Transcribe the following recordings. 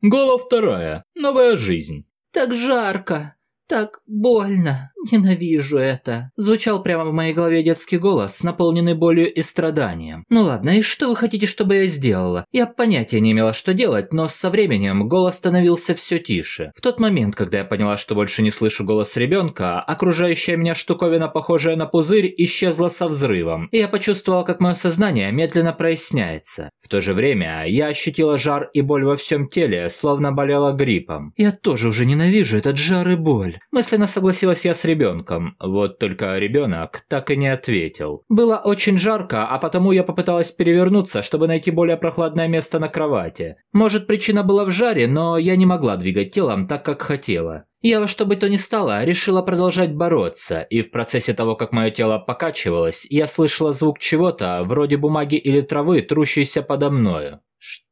Глава вторая. Новая жизнь. Так жарко. Так больно. Ненавижу это. Звучал прямо в моей голове детский голос, наполненный болью и страданием. Ну ладно, и что вы хотите, чтобы я сделала? Я понятия не имела, что делать, но со временем голос становился все тише. В тот момент, когда я поняла, что больше не слышу голос ребенка, окружающая меня штуковина, похожая на пузырь, исчезла со взрывом, и я почувствовала, как мое сознание медленно проясняется. В то же время я ощутила жар и боль во всем теле, словно болела гриппом. Я тоже уже ненавижу этот жар и боль. Мысленно согласилась я с ребенком, вот только ребенок так и не ответил. Было очень жарко, а потому я попыталась перевернуться, чтобы найти более прохладное место на кровати. Может причина была в жаре, но я не могла двигать телом так, как хотела. Я во что бы то ни стало решила продолжать бороться, и в процессе того, как мое тело покачивалось, я слышала звук чего-то, вроде бумаги или травы, трущейся подо мною.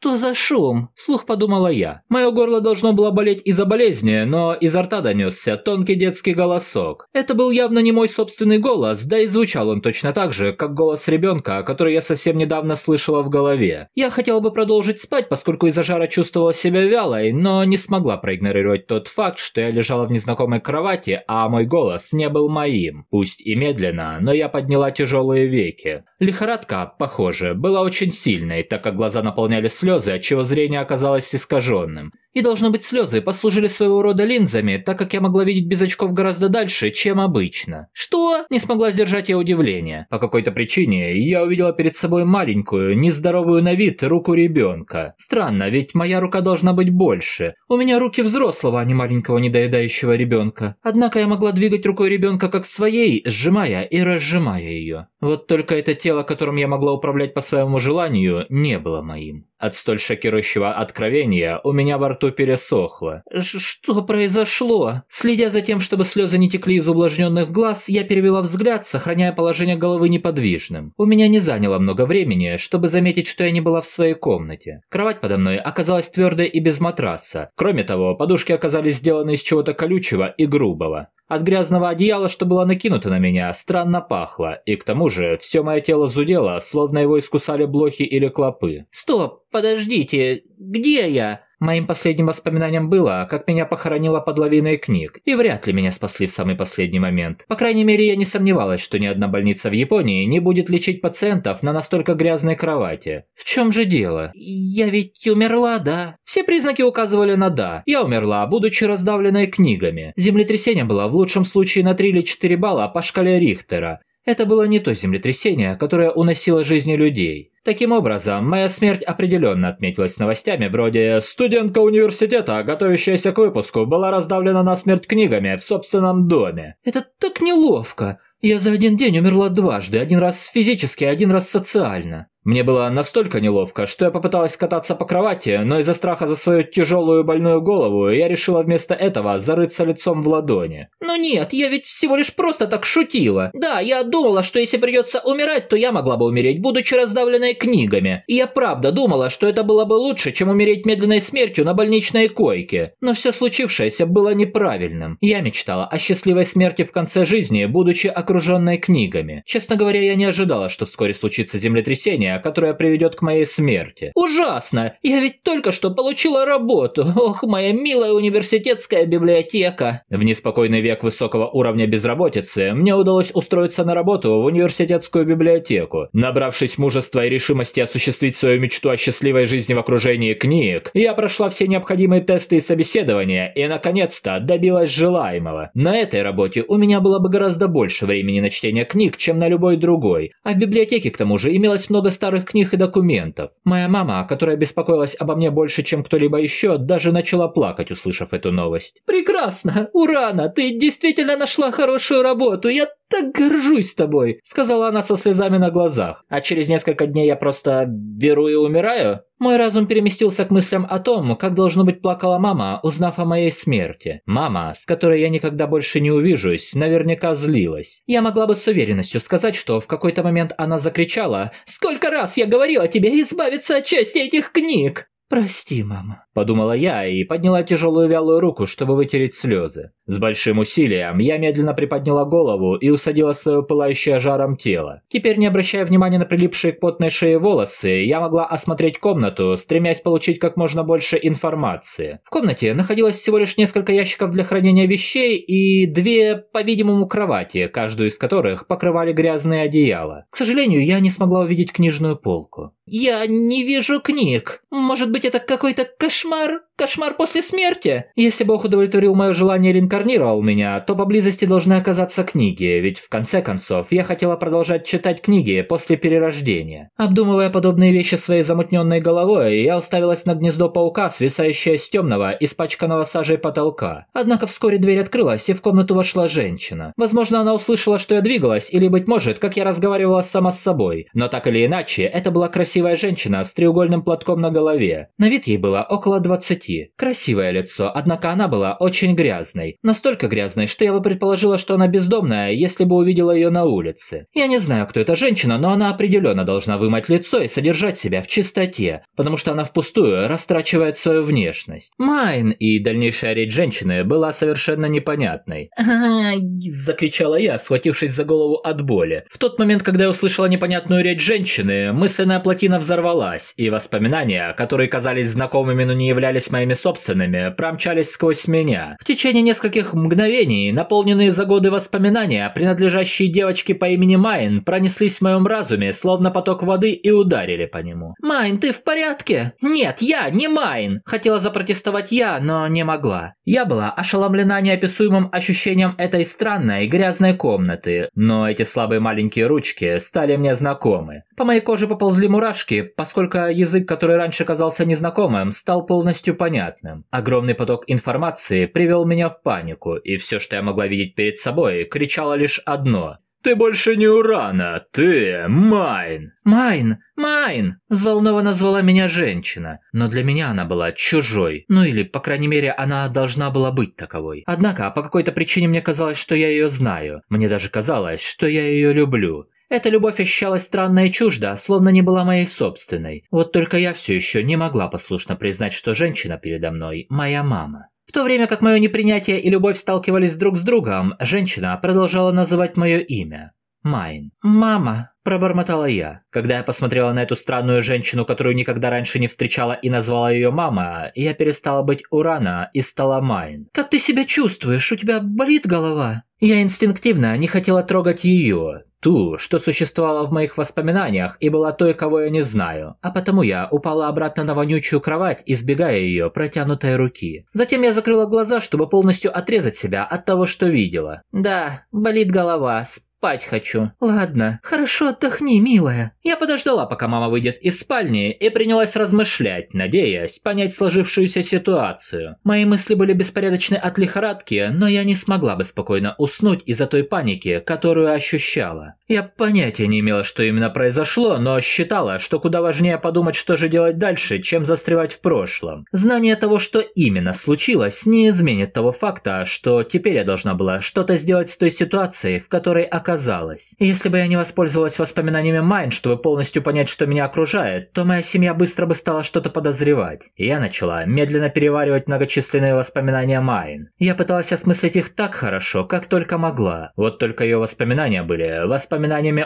«Что за шум?» – вслух подумала я. Мое горло должно было болеть из-за болезни, но изо рта донесся тонкий детский голосок. Это был явно не мой собственный голос, да и звучал он точно так же, как голос ребенка, который я совсем недавно слышала в голове. Я хотела бы продолжить спать, поскольку из-за жара чувствовала себя вялой, но не смогла проигнорировать тот факт, что я лежала в незнакомой кровати, а мой голос не был моим. Пусть и медленно, но я подняла тяжелые веки. Лихорадка, похоже, была очень сильной, так как глаза наполняли слезы, слезы, отчего зрение оказалось искаженным. И, должно быть, слезы послужили своего рода линзами, так как я могла видеть без очков гораздо дальше, чем обычно. Что? Не смогла сдержать я удивление. По какой-то причине я увидела перед собой маленькую, нездоровую на вид руку ребенка. Странно, ведь моя рука должна быть больше. У меня руки взрослого, а не маленького недоедающего ребенка. Однако я могла двигать рукой ребенка как своей, сжимая и разжимая ее. Вот только это тело, которым я могла управлять по своему желанию, не было моим. От столь шокирующего откровения у меня во рту пересохло. «Что произошло?» Следя за тем, чтобы слезы не текли из увлажненных глаз, я перевела взгляд, сохраняя положение головы неподвижным. У меня не заняло много времени, чтобы заметить, что я не была в своей комнате. Кровать подо мной оказалась твердой и без матраса. Кроме того, подушки оказались сделаны из чего-то колючего и грубого. От грязного одеяла, что было накинуто на меня, странно пахло, и к тому же все мое тело зудело, словно его искусали блохи или клопы. «Стоп, подождите, где я?» Моим последним воспоминанием было, как меня похоронило под лавиной книг, и вряд ли меня спасли в самый последний момент. По крайней мере, я не сомневалась, что ни одна больница в Японии не будет лечить пациентов на настолько грязной кровати. В чем же дело? Я ведь умерла, да? Все признаки указывали на «да». Я умерла, будучи раздавленной книгами. Землетрясение было в лучшем случае на 3 или 4 балла по шкале Рихтера. Это было не то землетрясение, которое уносило жизни людей. Таким образом, моя смерть определенно отметилась новостями вроде «Студентка университета, готовящаяся к выпуску, была раздавлена на смерть книгами в собственном доме». Это так неловко. Я за один день умерла дважды, один раз физически, один раз социально. Мне было настолько неловко, что я попыталась кататься по кровати, но из-за страха за свою тяжелую больную голову я решила вместо этого зарыться лицом в ладони. «Ну нет, я ведь всего лишь просто так шутила. Да, я думала, что если придется умирать, то я могла бы умереть, будучи раздавленной книгами. И я правда думала, что это было бы лучше, чем умереть медленной смертью на больничной койке. Но все случившееся было неправильным. Я мечтала о счастливой смерти в конце жизни, будучи окруженной книгами. Честно говоря, я не ожидала, что вскоре случится землетрясение, которая приведет к моей смерти. Ужасно! Я ведь только что получила работу. Ох, моя милая университетская библиотека. В неспокойный век высокого уровня безработицы мне удалось устроиться на работу в университетскую библиотеку. Набравшись мужества и решимости осуществить свою мечту о счастливой жизни в окружении книг, я прошла все необходимые тесты и собеседования и, наконец-то, добилась желаемого. На этой работе у меня было бы гораздо больше времени на чтение книг, чем на любой другой, а в библиотеке, к тому же, имелось много старых книг и документов. Моя мама, которая беспокоилась обо мне больше, чем кто-либо еще, даже начала плакать, услышав эту новость. «Прекрасно! Урана, ты действительно нашла хорошую работу! Я так горжусь тобой!» Сказала она со слезами на глазах. «А через несколько дней я просто беру и умираю?» Мой разум переместился к мыслям о том, как должно быть плакала мама, узнав о моей смерти. Мама, с которой я никогда больше не увижусь, наверняка злилась. Я могла бы с уверенностью сказать, что в какой-то момент она закричала «Сколько раз я говорила тебе избавиться от части этих книг!» «Прости, мама», – подумала я и подняла тяжелую вялую руку, чтобы вытереть слезы. С большим усилием я медленно приподняла голову и усадила свое пылающее жаром тело. Теперь, не обращая внимания на прилипшие к потной шее волосы, я могла осмотреть комнату, стремясь получить как можно больше информации. В комнате находилось всего лишь несколько ящиков для хранения вещей и две, по-видимому, кровати, каждую из которых покрывали грязные одеяла. К сожалению, я не смогла увидеть книжную полку. «Я не вижу книг. Может быть, это какой-то кошмар? Кошмар после смерти?» Если Бог удовлетворил мое желание и реинкарнировал меня, то поблизости должны оказаться книги, ведь в конце концов я хотела продолжать читать книги после перерождения. Обдумывая подобные вещи своей замутненной головой, я уставилась на гнездо паука, свисающее с темного, испачканного сажей потолка. Однако вскоре дверь открылась, и в комнату вошла женщина. Возможно, она услышала, что я двигалась, или, быть может, как я разговаривала сама с собой. Но так или иначе, это была красивая женщина с треугольным платком на голове. На вид ей было около 20. Красивое лицо, однако она была очень грязной. Настолько грязной, что я бы предположила, что она бездомная, если бы увидела ее на улице. Я не знаю, кто эта женщина, но она определенно должна вымыть лицо и содержать себя в чистоте, потому что она впустую растрачивает свою внешность. Майн и дальнейшая речь женщины была совершенно непонятной. закричала я, схватившись за голову от боли. В тот момент, когда я услышала непонятную речь женщины, мысленная плотина взорвалась, и воспоминания, которые казались знакомыми, но не являлись моими собственными, промчались сквозь меня. В течение нескольких мгновений, накопленные за годы воспоминания, принадлежащие девочке по имени Майн, пронеслись в моем разуме, словно поток воды, и ударили по нему. «Майн, ты в порядке?» «Нет, я не Майн!» Хотела запротестовать я, но не могла. Я была ошеломлена неописуемым ощущением этой странной, грязной комнаты, но эти слабые маленькие ручки стали мне знакомы. По моей коже поползли мурашки, поскольку язык, который раньше казался незнакомым, стал полностью понятным. Огромный поток информации привел меня в панику, и все, что я могла видеть перед собой, кричало лишь одно – «Ты больше не Урано, ты Майн!» «Майн! Майн!» – взволнованно звала меня женщина. Но для меня она была чужой. Ну или, по крайней мере, она должна была быть таковой. Однако, по какой-то причине мне казалось, что я ее знаю. Мне даже казалось, что я ее люблю. Эта любовь ощущалась странно и чуждо, словно не была моей собственной. Вот только я все еще не могла послушно признать, что женщина передо мной – моя мама. В то время как мое непринятие и любовь сталкивались друг с другом, женщина продолжала называть мое имя. Майн. «Мама», – пробормотала я. Когда я посмотрела на эту странную женщину, которую никогда раньше не встречала и назвала ее мама, я перестала быть Урано и стала Майн. «Как ты себя чувствуешь? У тебя болит голова?» Я инстинктивно не хотела трогать ее, Ту, что существовала в моих воспоминаниях и была той, кого я не знаю, а потому я упала обратно на вонючую кровать, избегая ее протянутой руки. Затем я закрыла глаза, чтобы полностью отрезать себя от того, что видела. Да, болит голова, спать хочу. Ладно, хорошо отдохни, милая. Я подождала, пока мама выйдет из спальни и принялась размышлять, надеясь понять сложившуюся ситуацию. Мои мысли были беспорядочны от лихорадки, но я не смогла бы спокойно уснуть из-за той паники, которую ощущала. Я понятия не имела, что именно произошло, но считала, что куда важнее подумать, что же делать дальше, чем застревать в прошлом. Знание того, что именно случилось, не изменит того факта, что теперь я должна была что-то сделать с той ситуацией, в которой оказалась. Если бы я не воспользовалась воспоминаниями Майн, чтобы полностью понять, что меня окружает, то моя семья быстро бы стала что-то подозревать. Я начала медленно переваривать многочисленные воспоминания Майн. Я пыталась осмыслить их так хорошо, как только могла. Вот только ее воспоминания были воспоминаниями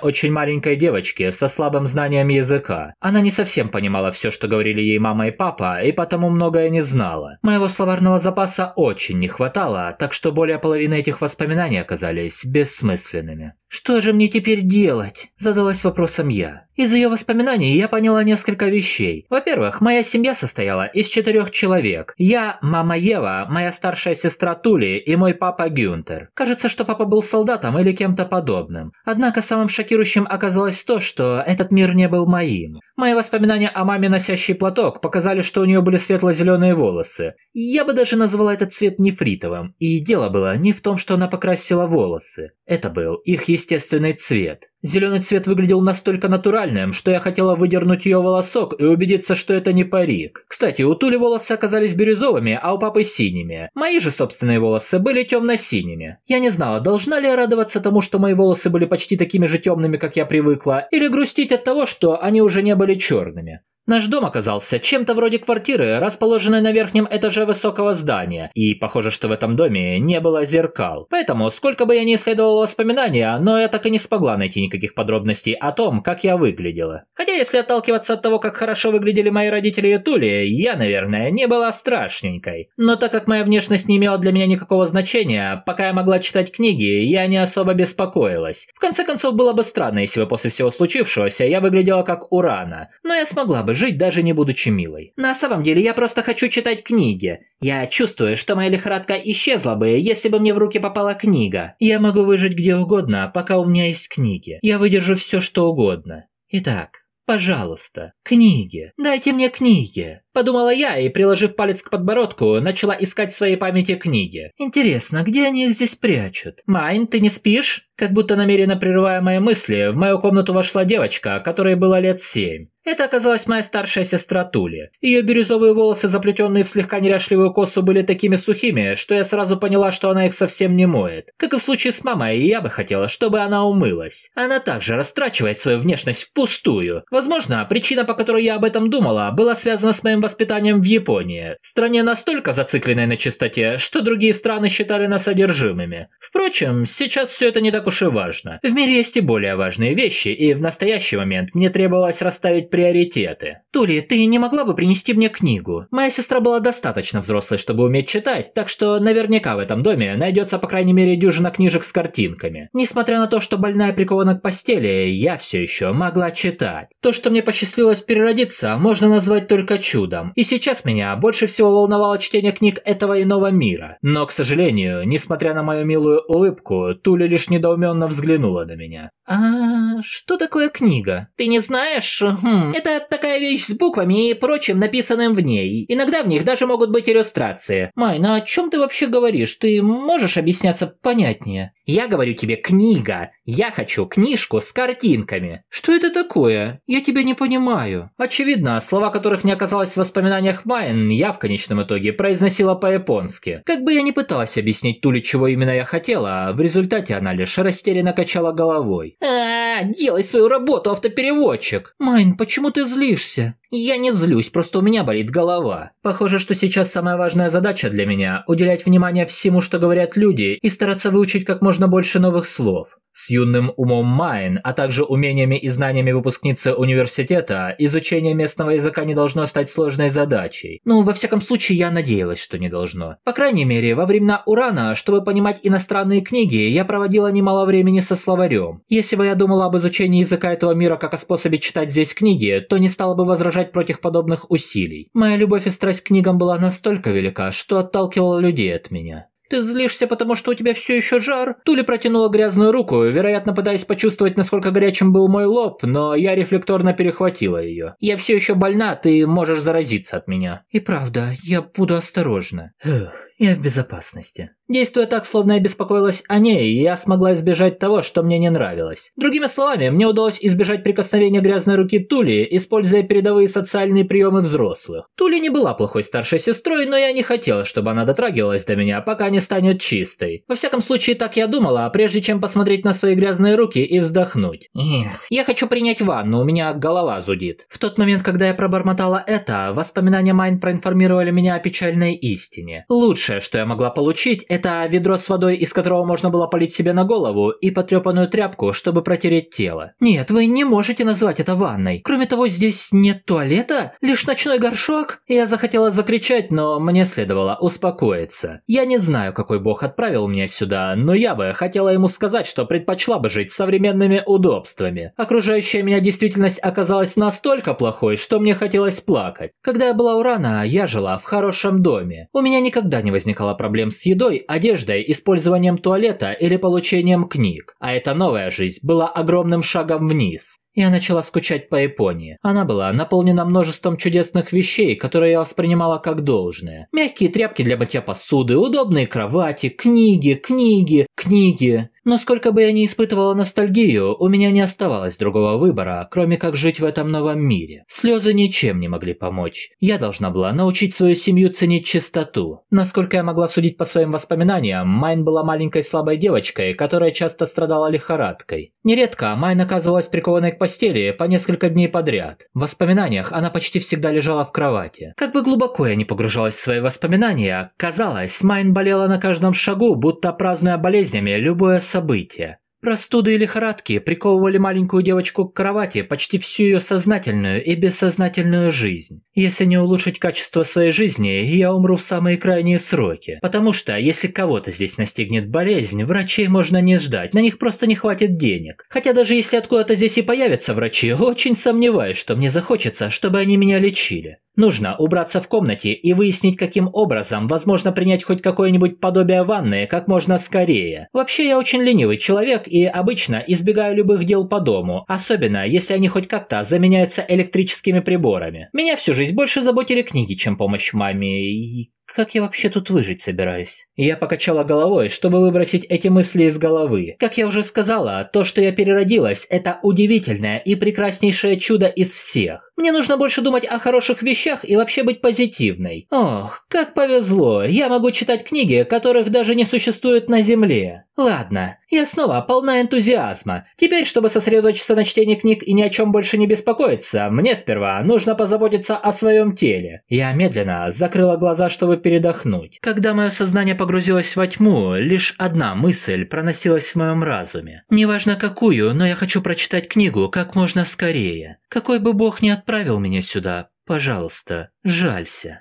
очень маленькой девочки со слабым знанием языка. Она не совсем понимала все, что говорили ей мама и папа, и потому многое не знала. Моего словарного запаса очень не хватало, так что более половины этих воспоминаний оказались бессмысленными. «Что же мне теперь делать?» – задалась вопросом я. Из ее воспоминаний я поняла несколько вещей. Во-первых, моя семья состояла из четырех человек. Я, мама Ева, моя старшая сестра Тули и мой папа Гюнтер. Кажется, что папа был солдатом или кем-то подобным. Однако самым шокирующим оказалось то, что этот мир не был моим. Мои воспоминания о маме, носящей платок, показали, что у нее были светло-зеленые волосы. Я бы даже назвала этот цвет нефритовым. И дело было не в том, что она покрасила волосы. Это был их естественный цвет. Зеленый цвет выглядел настолько натуральным, что я хотела выдернуть ее волосок и убедиться, что это не парик. Кстати, у Тули волосы оказались бирюзовыми, а у папы синими. Мои же собственные волосы были темно-синими. Я не знала, должна ли я радоваться тому, что мои волосы были почти такими же темными, как я привыкла, или грустить от того, что они уже не были черными. Наш дом оказался чем-то вроде квартиры, расположенной на верхнем этаже высокого здания, и похоже, что в этом доме не было зеркал. Поэтому, сколько бы я ни исследовал воспоминания, но я так и не смогла найти никаких подробностей о том, как я выглядела. Хотя, если отталкиваться от того, как хорошо выглядели мои родители и Тули, я, наверное, не была страшненькой. Но так как моя внешность не имела для меня никакого значения, пока я могла читать книги, я не особо беспокоилась. В конце концов, было бы странно, если бы после всего случившегося я выглядела как Урана, но я смогла бы жить, даже не будучи милой. На самом деле, я просто хочу читать книги. Я чувствую, что моя лихорадка исчезла бы, если бы мне в руки попала книга. Я могу выжить где угодно, пока у меня есть книги. Я выдержу все, что угодно. Итак, пожалуйста, книги. Дайте мне книги. Подумала я и, приложив палец к подбородку, начала искать в своей памяти книги. Интересно, где они их здесь прячут? Майн, ты не спишь? Как будто намеренно прерывая мои мысли, в мою комнату вошла девочка, которой было лет семь. Это оказалась моя старшая сестра Тули. Ее бирюзовые волосы, заплетенные в слегка неряшливую косу, были такими сухими, что я сразу поняла, что она их совсем не моет. Как и в случае с мамой, я бы хотела, чтобы она умылась. Она также растрачивает свою внешность впустую. Возможно, причина, по которой я об этом думала, была связана с моим воспитанием в Японии. Стране настолько зацикленной на чистоте, что другие страны считали нас одержимыми. Впрочем, сейчас все это не так уж и важно. В мире есть и более важные вещи, и в настоящий момент мне требовалось расставить приоритеты. Тули, ты не могла бы принести мне книгу? Моя сестра была достаточно взрослой, чтобы уметь читать, так что наверняка в этом доме найдется по крайней мере дюжина книжек с картинками. Несмотря на то, что больная прикована к постели, я все еще могла читать. То, что мне посчастливилось переродиться, можно назвать только чудом. И сейчас меня больше всего волновало чтение книг этого иного мира. Но, к сожалению, несмотря на мою милую улыбку, Туля лишь недоуменно взглянула на меня. «А что такое книга? Ты не знаешь? Хм. Это такая вещь с буквами и прочим, написанным в ней. Иногда в них даже могут быть иллюстрации. Майн, о чем ты вообще говоришь? Ты можешь объясняться понятнее?» «Я говорю тебе книга. Я хочу книжку с картинками». «Что это такое? Я тебя не понимаю». Очевидно, слова которых не оказалось в воспоминаниях Майн, я в конечном итоге произносила по-японски. Как бы я ни пыталась объяснить Туле, чего именно я хотела, в результате она лишь растерянно качала головой. «А, делай свою работу, автопереводчик!» «Майн, почему ты злишься?» Я не злюсь, просто у меня болит голова. Похоже, что сейчас самая важная задача для меня – уделять внимание всему, что говорят люди, и стараться выучить как можно больше новых слов. С юным умом Майн, а также умениями и знаниями выпускницы университета, изучение местного языка не должно стать сложной задачей. Ну, во всяком случае, я надеялась, что не должно. По крайней мере, во времена Урана, чтобы понимать иностранные книги, я проводила немало времени со словарем. Если бы я думала об изучении языка этого мира как о способе читать здесь книги, то не стала бы возражать против подобных усилий. Моя любовь и страсть к книгам была настолько велика, что отталкивала людей от меня. Ты злишься, потому что у тебя все еще жар? Тули протянула грязную руку, вероятно, пытаясь почувствовать, насколько горячим был мой лоб, но я рефлекторно перехватила ее. Я все еще больна, ты можешь заразиться от меня. И правда, я буду осторожна. Эх, я в безопасности. Действуя так, словно я беспокоилась о ней, я смогла избежать того, что мне не нравилось. Другими словами, мне удалось избежать прикосновения грязной руки Тули, используя передовые социальные приемы взрослых. Тули не была плохой старшей сестрой, но я не хотела, чтобы она дотрагивалась до меня, пока не станет чистой. Во всяком случае, так я думала, прежде чем посмотреть на свои грязные руки и вздохнуть. Эх, я хочу принять ванну, у меня голова зудит. В тот момент, когда я пробормотала это, воспоминания Майн проинформировали меня о печальной истине. Лучше Лучшее, что я могла получить, это ведро с водой, из которого можно было полить себе на голову, и потрепанную тряпку, чтобы протереть тело. Нет, вы не можете назвать это ванной. Кроме того, здесь нет туалета, лишь ночной горшок. Я захотела закричать, но мне следовало успокоиться. Я не знаю, какой бог отправил меня сюда, но я бы хотела ему сказать, что предпочла бы жить современными удобствами. Окружающая меня действительность оказалась настолько плохой, что мне хотелось плакать. Когда я была у Рана, я жила в хорошем доме. У меня никогда не возникало возникало проблем с едой, одеждой, использованием туалета или получением книг, а эта новая жизнь была огромным шагом вниз. Я начала скучать по Японии. Она была наполнена множеством чудесных вещей, которые я воспринимала как должное. Мягкие тряпки для мытья посуды, удобные кровати, книги, книги, книги. Но сколько бы я ни испытывала ностальгию, у меня не оставалось другого выбора, кроме как жить в этом новом мире. Слезы ничем не могли помочь. Я должна была научить свою семью ценить чистоту. Насколько я могла судить по своим воспоминаниям, Майн была маленькой слабой девочкой, которая часто страдала лихорадкой. Нередко Майн оказывалась прикованной к постели постели по несколько дней подряд. В воспоминаниях она почти всегда лежала в кровати. Как бы глубоко я не погружалась в свои воспоминания, казалось, Майн болела на каждом шагу, будто празднуя болезнями любое событие. Простуды и лихорадки приковывали маленькую девочку к кровати почти всю ее сознательную и бессознательную жизнь. Если не улучшить качество своей жизни, я умру в самые крайние сроки. Потому что, если кого-то здесь настигнет болезнь, врачей можно не ждать, на них просто не хватит денег. Хотя даже если откуда-то здесь и появятся врачи, очень сомневаюсь, что мне захочется, чтобы они меня лечили. Нужно убраться в комнате и выяснить, каким образом возможно принять хоть какое-нибудь подобие ванны как можно скорее. Вообще, я очень ленивый человек и обычно избегаю любых дел по дому, особенно если они хоть как-то заменяются электрическими приборами. Меня всю жизнь больше заботили книги, чем помощь маме, и как я вообще тут выжить собираюсь? Я покачала головой, чтобы выбросить эти мысли из головы. Как я уже сказала, то, что я переродилась, это удивительное и прекраснейшее чудо из всех. Мне нужно больше думать о хороших вещах и вообще быть позитивной. Ох, как повезло, я могу читать книги, которых даже не существует на Земле. Ладно, я снова полна энтузиазма. Теперь, чтобы сосредоточиться на чтении книг и ни о чем больше не беспокоиться, мне сперва нужно позаботиться о своем теле. Я медленно закрыла глаза, чтобы передохнуть. Когда мое сознание погрузилось во тьму, лишь одна мысль проносилась в моем разуме. Неважно какую, но я хочу прочитать книгу как можно скорее. Какой бы бог ни отправил меня сюда, пожалуйста, жалься.